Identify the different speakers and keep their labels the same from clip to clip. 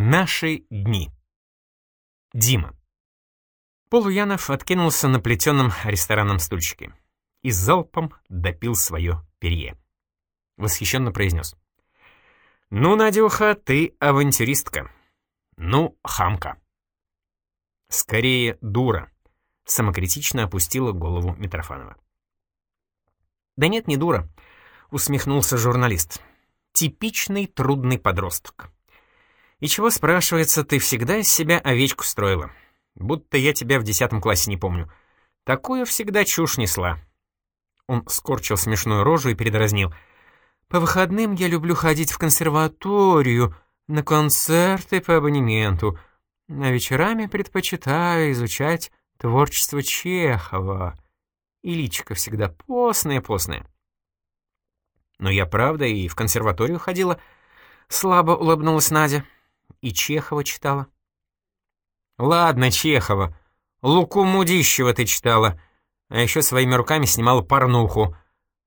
Speaker 1: Наши дни. Дима. Полуянов откинулся на плетеном ресторанном стульчике и залпом допил свое перье. Восхищенно произнес. «Ну, Надюха, ты авантюристка. Ну, хамка». «Скорее, дура», — самокритично опустила голову Митрофанова. «Да нет, не дура», — усмехнулся журналист. «Типичный трудный подросток. И чего, спрашивается, ты всегда из себя овечку строила? Будто я тебя в десятом классе не помню. Такую всегда чушь несла. Он скорчил смешную рожу и передразнил. По выходным я люблю ходить в консерваторию, на концерты по абонементу, а вечерами предпочитаю изучать творчество Чехова. И личико всегда постное-постное. Но я правда и в консерваторию ходила. Слабо улыбнулась Надя. И Чехова читала. Ладно, Чехова. Луку Мудищева ты читала. А еще своими руками снимала порнуху.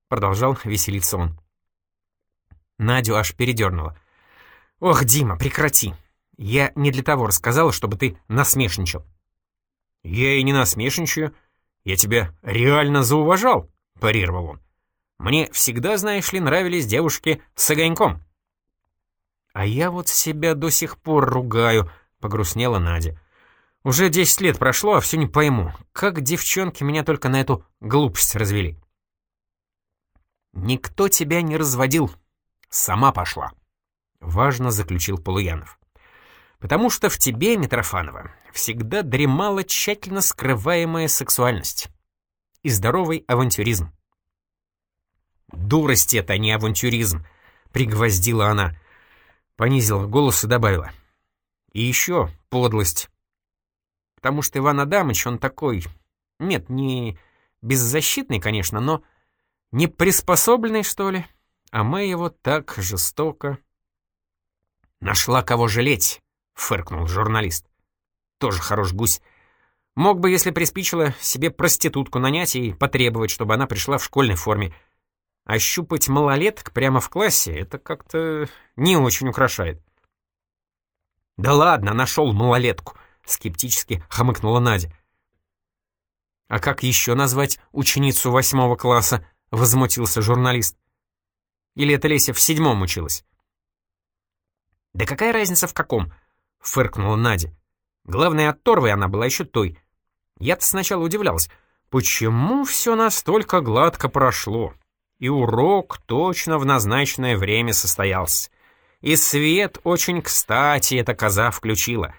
Speaker 1: Продолжал веселиться он. Надю аж передернула. «Ох, Дима, прекрати! Я не для того рассказала, чтобы ты насмешничал». «Я и не насмешничаю. Я тебя реально зауважал», — парировал он. «Мне всегда, знаешь ли, нравились девушки с огоньком». «А я вот себя до сих пор ругаю», — погрустнела Надя. «Уже десять лет прошло, а все не пойму, как девчонки меня только на эту глупость развели». «Никто тебя не разводил. Сама пошла», — важно заключил Полуянов. «Потому что в тебе, Митрофанова, всегда дремала тщательно скрываемая сексуальность и здоровый авантюризм». «Дурость это, а не авантюризм», — пригвоздила она понизила голос и добавила. И еще подлость. Потому что Иван Адамович, он такой... Нет, не беззащитный, конечно, но не приспособленный, что ли. А мы его так жестоко... «Нашла кого жалеть», — фыркнул журналист. «Тоже хорош гусь. Мог бы, если приспичило, себе проститутку нанять и потребовать, чтобы она пришла в школьной форме. А щупать малолеток прямо в классе — это как-то не очень украшает. «Да ладно, нашел малолетку», — скептически хомыкнула Надя. «А как еще назвать ученицу восьмого класса?» — возмутился журналист. «Или это Леся в седьмом училась?» «Да какая разница в каком?» — фыркнула Надя. «Главное, от она была еще той. Я-то сначала удивлялась, почему все настолько гладко прошло?» И урок точно в назначенное время состоялся. И свет очень кстати эта коза включила.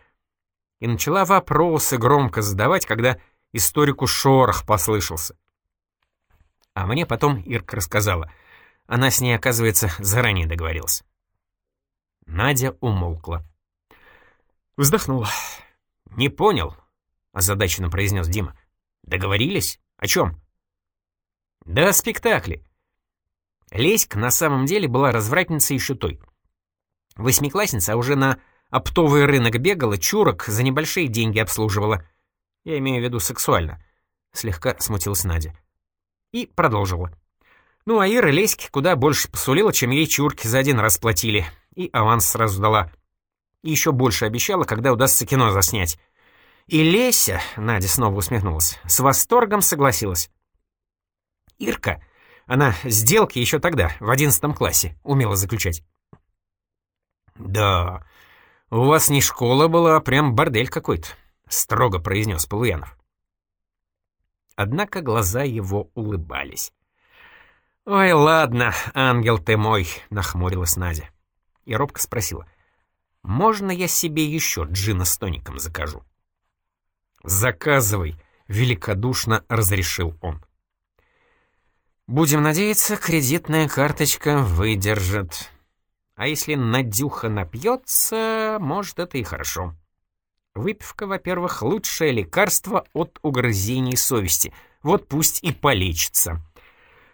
Speaker 1: И начала вопросы громко задавать, когда историку шорох послышался. А мне потом Ирка рассказала. Она с ней, оказывается, заранее договорилась. Надя умолкла. Вздохнула. «Не понял», — озадаченно произнес Дима. «Договорились? О чем?» «Да о спектакле. Леська на самом деле была развратницей еще той. Восьмиклассница уже на оптовый рынок бегала, чурок за небольшие деньги обслуживала. Я имею в виду сексуально. Слегка смутилась Надя. И продолжила. Ну, а Ира Леське куда больше посулила, чем ей чурки за один раз платили. И аванс сразу дала. И еще больше обещала, когда удастся кино заснять. И Леся, Надя снова усмехнулась, с восторгом согласилась. Ирка она сделки еще тогда, в одиннадцатом классе, умела заключать. «Да, у вас не школа была, а прям бордель какой-то», — строго произнес Полуянов. Однако глаза его улыбались. «Ой, ладно, ангел ты мой», — нахмурилась Надя. И робко спросила, «Можно я себе еще джина с тоником закажу?» «Заказывай», — великодушно разрешил он. Будем надеяться, кредитная карточка выдержит. А если Надюха напьется, может, это и хорошо. Выпивка, во-первых, лучшее лекарство от угрызений совести. Вот пусть и полечится.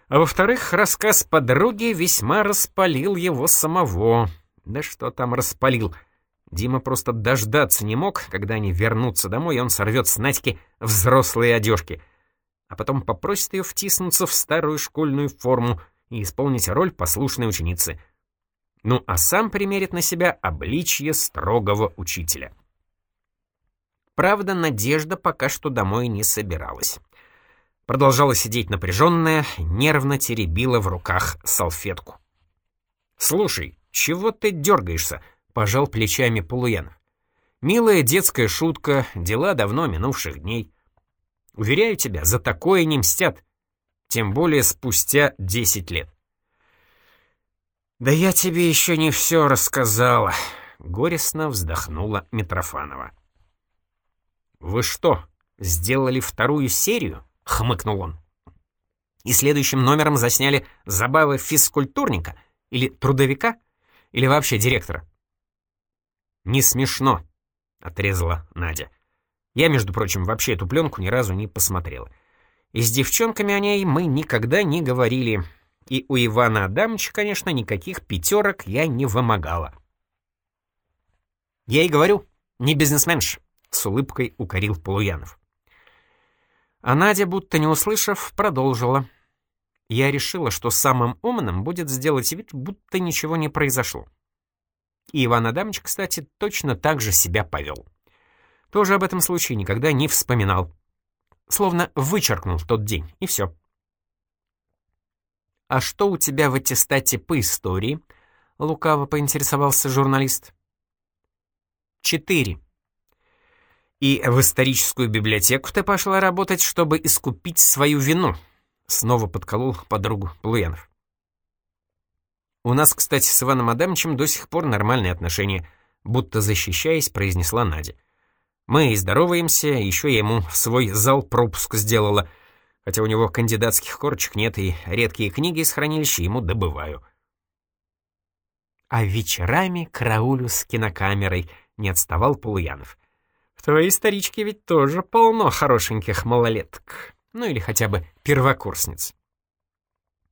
Speaker 1: А во-вторых, рассказ подруги весьма распалил его самого. Да что там распалил? Дима просто дождаться не мог, когда они вернутся домой, и он сорвет с Надьки взрослые одежки — а потом попросит ее втиснуться в старую школьную форму и исполнить роль послушной ученицы. Ну а сам примерит на себя обличье строгого учителя. Правда, Надежда пока что домой не собиралась. Продолжала сидеть напряженная, нервно теребила в руках салфетку. «Слушай, чего ты дергаешься?» — пожал плечами Полуянов. «Милая детская шутка, дела давно минувших дней. Уверяю тебя, за такое не мстят, тем более спустя десять лет». «Да я тебе еще не все рассказала», — горестно вздохнула Митрофанова. «Вы что, сделали вторую серию?» — хмыкнул он. «И следующим номером засняли забавы физкультурника или трудовика, или вообще директора?» «Не смешно», — отрезала Надя. «Я, между прочим, вообще эту пленку ни разу не посмотрела. И с девчонками о ней мы никогда не говорили. И у Ивана Адамовича, конечно, никаких пятерок я не вымогала». «Я и говорю, не бизнесменш», — с улыбкой укорил Полуянов. А Надя, будто не услышав, продолжила. Я решила, что самым умным будет сделать вид, будто ничего не произошло. И Иван Адамович, кстати, точно так же себя повел. Тоже об этом случае никогда не вспоминал. Словно вычеркнул тот день, и все. «А что у тебя в аттестате по истории?» — лукаво поинтересовался журналист. «Четыре», «И в историческую библиотеку ты пошла работать, чтобы искупить свою вину», — снова подколол подругу Плуянов. «У нас, кстати, с Иваном Адамовичем до сих пор нормальные отношения», — будто защищаясь, произнесла Надя. «Мы здороваемся, еще ему в свой зал пропуск сделала, хотя у него кандидатских корочек нет, и редкие книги из хранилища ему добываю». «А вечерами караулю с кинокамерой», — не отставал Полуянов. В твоей историчке ведь тоже полно хорошеньких малолеток. Ну или хотя бы первокурсниц.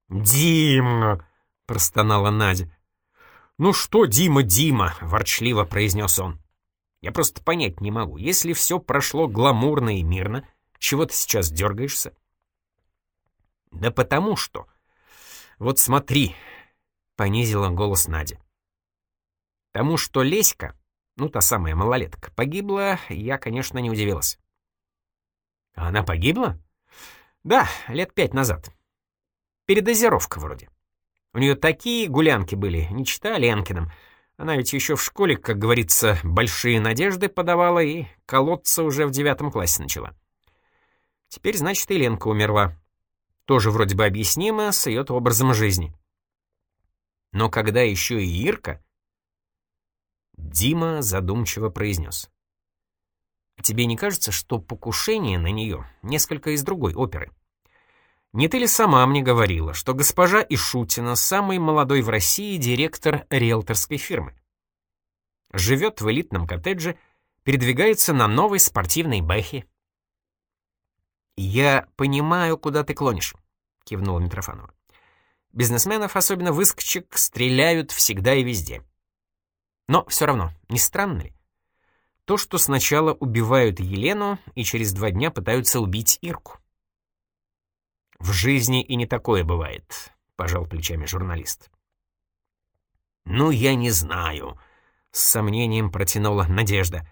Speaker 1: «Дима!» — простонала Надя. «Ну что, Дима, Дима!» — ворчливо произнес он. «Я просто понять не могу. Если все прошло гламурно и мирно, чего ты сейчас дергаешься?» «Да потому что...» «Вот смотри!» — понизила голос Надя. «Тому, что Леська ну, та самая малолетка, погибла, я, конечно, не удивилась. Она погибла? Да, лет пять назад. Передозировка вроде. У нее такие гулянки были, не чита Ленкиным. Она ведь еще в школе, как говорится, большие надежды подавала и колоться уже в девятом классе начала. Теперь, значит, и Ленка умерла. Тоже вроде бы объяснимо с ее образом жизни. Но когда еще и Ирка, Дима задумчиво произнес. «Тебе не кажется, что покушение на нее несколько из другой оперы? Не ты ли сама мне говорила, что госпожа Ишутина самый молодой в России директор риэлторской фирмы? Живет в элитном коттедже, передвигается на новой спортивной бэхе». «Я понимаю, куда ты клонишь», — кивнула Митрофанова. «Бизнесменов, особенно выскочек, стреляют всегда и везде». Но все равно, не странно ли? То, что сначала убивают Елену и через два дня пытаются убить Ирку. «В жизни и не такое бывает», — пожал плечами журналист. «Ну, я не знаю», — с сомнением протянула Надежда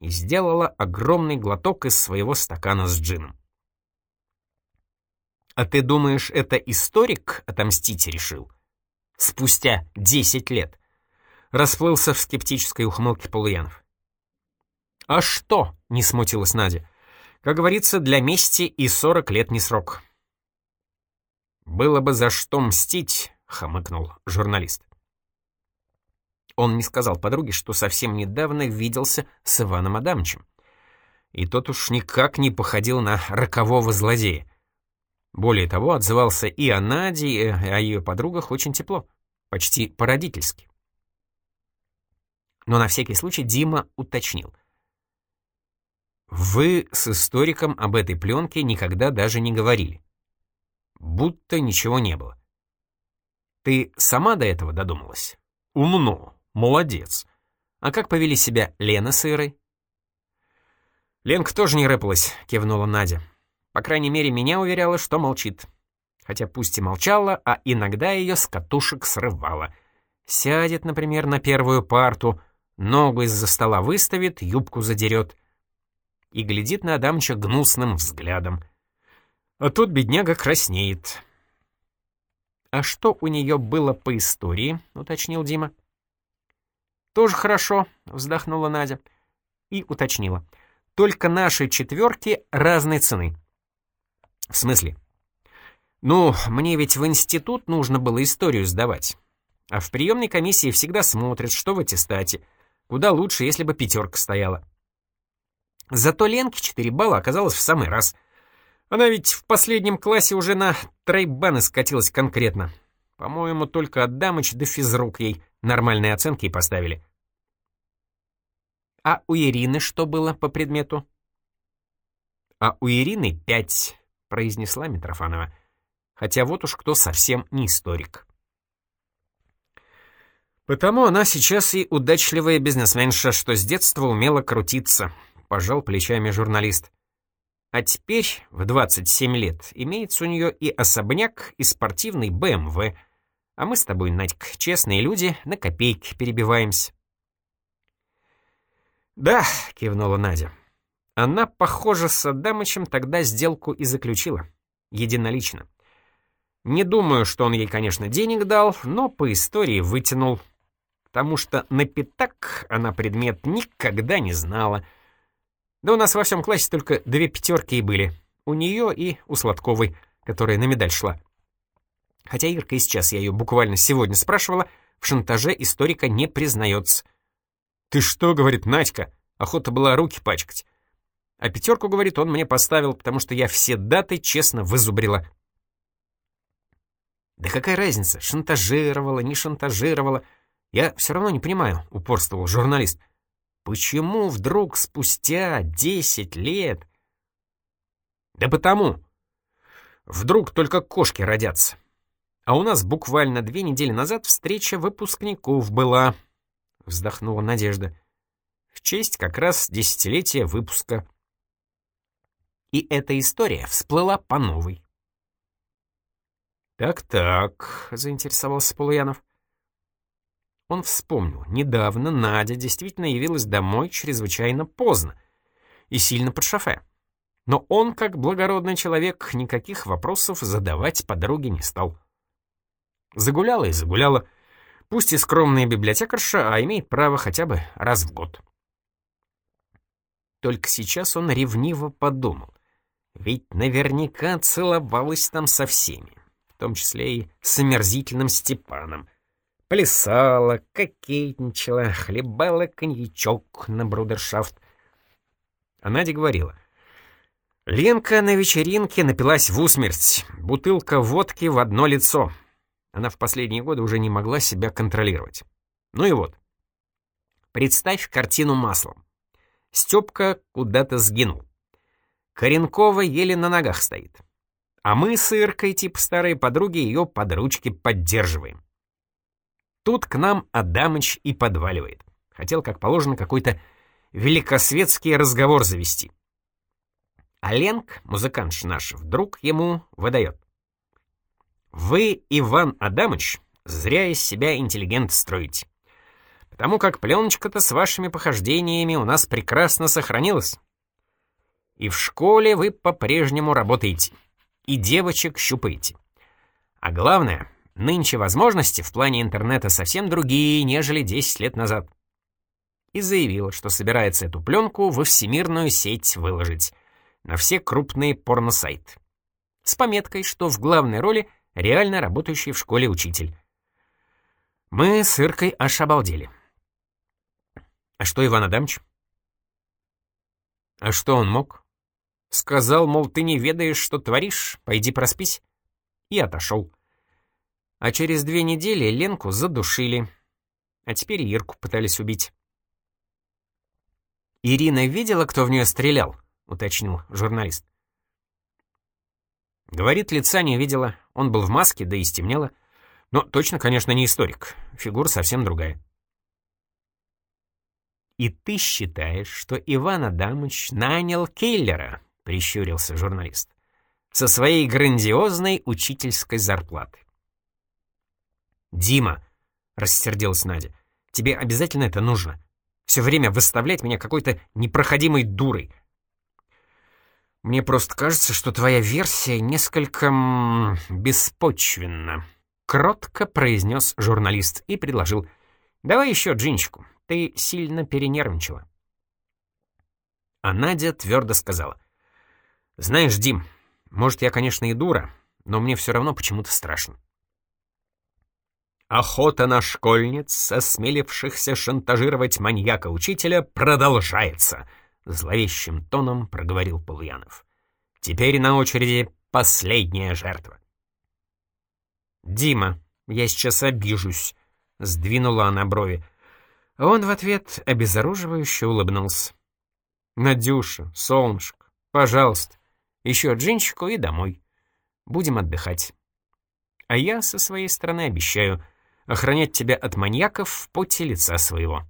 Speaker 1: и сделала огромный глоток из своего стакана с джином. «А ты думаешь, это историк отомстить решил? Спустя десять лет?» Расплылся в скептической ухмылке Полуянов. «А что?» — не смутилась Надя. «Как говорится, для мести и сорок лет не срок». «Было бы за что мстить», — хомыкнул журналист. Он не сказал подруге, что совсем недавно виделся с Иваном Адамовичем. И тот уж никак не походил на рокового злодея. Более того, отзывался и о Наде, и о ее подругах очень тепло, почти по-родительски. Но на всякий случай Дима уточнил. «Вы с историком об этой пленке никогда даже не говорили. Будто ничего не было. Ты сама до этого додумалась? Умно, молодец. А как повели себя Лена с Ирой?» «Ленка тоже не рэпалась», — кивнула Надя. «По крайней мере, меня уверяла, что молчит. Хотя пусть и молчала, а иногда ее с катушек срывала. Сядет, например, на первую парту, ногу из-за стола выставит, юбку задерет. И глядит на Адамыча гнусным взглядом. А тут бедняга краснеет. «А что у нее было по истории?» — уточнил Дима. «Тоже хорошо», — вздохнула Надя. И уточнила. «Только наши четверки разной цены». «В смысле?» «Ну, мне ведь в институт нужно было историю сдавать. А в приемной комиссии всегда смотрят, что в аттестате. Куда лучше, если бы пятерка стояла». Зато Ленке 4 балла оказалось в самый раз. Она ведь в последнем классе уже на тройбаны скатилась конкретно. По-моему, только Адамыч да физрук ей нормальные оценки и поставили. А у Ирины что было по предмету? А у Ирины пять, произнесла Митрофанова. Хотя вот уж кто совсем не историк. Потому она сейчас и удачливая бизнесменша, что с детства умела крутиться, пожал плечами журналист. А теперь, в 27 лет, имеется у нее и особняк, и спортивный БМВ. А мы с тобой, Надька, честные люди, на копейки перебиваемся. «Да», — кивнула Надя. Она, похоже, с Адамычем тогда сделку и заключила. Единолично. Не думаю, что он ей, конечно, денег дал, но по истории вытянул. Потому что на пятак она предмет никогда не знала — да у нас во всем классе только две пятерки и были. У нее и у Сладковой, которая на медаль шла. Хотя Ирка и сейчас, я ее буквально сегодня спрашивала, в шантаже историка не признается. «Ты что?» — говорит Надька. Охота была руки пачкать. А пятерку, говорит, он мне поставил, потому что я все даты честно вызубрила. «Да какая разница, шантажировала, не шантажировала? Я все равно не понимаю», — упорствовал журналист. Почему вдруг спустя десять лет? Да потому. Вдруг только кошки родятся. А у нас буквально две недели назад встреча выпускников была, вздохнула Надежда. В честь как раз десятилетия выпуска. И эта история всплыла по новой. «Так-так», — заинтересовался Полуянов. Он вспомнил, недавно Надя действительно явилась домой чрезвычайно поздно и сильно под шофе. Но он, как благородный человек, никаких вопросов задавать подруге не стал. Загуляла и загуляла, пусть и скромная библиотекарша, а имеет право хотя бы раз в год. Только сейчас он ревниво подумал, ведь наверняка целовалась там со всеми, в том числе и с омерзительным Степаном, плясала, кокетничала, хлебала коньячок на брудершафт. А Надя говорила. Ленка на вечеринке напилась в усмерть, бутылка водки в одно лицо. Она в последние годы уже не могла себя контролировать. Ну и вот. Представь картину маслом. Степка куда-то сгинул. Коренкова еле на ногах стоит. А мы с Иркой, типа старые подруги, ее под ручки поддерживаем. Тут к нам Адамыч и подваливает. Хотел, как положено, какой-то великосветский разговор завести. А Ленк, музыкант наш, вдруг ему выдает. «Вы, Иван Адамыч, зря из себя интеллигент строите. Потому как пленочка-то с вашими похождениями у нас прекрасно сохранилась. И в школе вы по-прежнему работаете, и девочек щупаете. А главное, Нынче возможности в плане интернета совсем другие, нежели 10 лет назад. И заявила, что собирается эту пленку во всемирную сеть выложить, на все крупные порносайты. С пометкой, что в главной роли реально работающий в школе учитель. Мы с Иркой аж обалдели. А что Иван Адамович? А что он мог? Сказал, мол, ты не ведаешь, что творишь, пойди проспись. И отошел. А через две недели Ленку задушили. А теперь Ирку пытались убить. «Ирина видела, кто в нее стрелял?» — уточнил журналист. Говорит, лица не видела. Он был в маске, да и стемнело. Но точно, конечно, не историк. Фигура совсем другая. «И ты считаешь, что Иван Адамыч нанял киллера?» — прищурился журналист. «Со своей грандиозной учительской зарплаты. «Дима, — рассердилась Надя. «Тебе обязательно это нужно? Все время выставлять меня какой-то непроходимой дурой». «Мне просто кажется, что твоя версия несколько... Беспочвенна», — кротко произнес журналист и предложил. «Давай еще джинчику, ты сильно перенервничала». А Надя твердо сказала. «Знаешь, Дим, может, я, конечно, и дура, но мне все равно почему-то страшно. Охота на школьниц, осмелившихся шантажировать маньяка-учителя, продолжается, зловещим тоном проговорил Полуянов. Теперь на очереди последняя жертва. «Дима, я сейчас обижусь», — сдвинула она брови. Он в ответ обезоруживающе улыбнулся. «Надюша, солнышко, пожалуйста, еще джинчику и домой. Будем отдыхать. А я со своей стороны обещаю охранять тебя от маньяков в поте лица своего.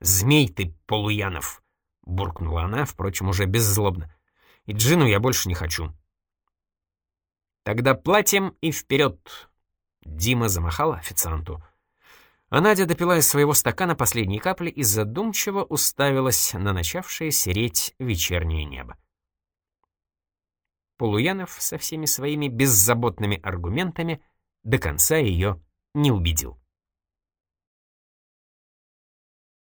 Speaker 1: «Змей ты, Полуянов!» — буркнула она, впрочем, уже беззлобно. «И Джину я больше не хочу». «Тогда платим и вперед!» Дима замахал официанту. А Надя допила из своего стакана последние капли и задумчиво уставилась на начавшее сереть вечернее небо. Полуянов со всеми своими беззаботными аргументами до конца ее не убедил.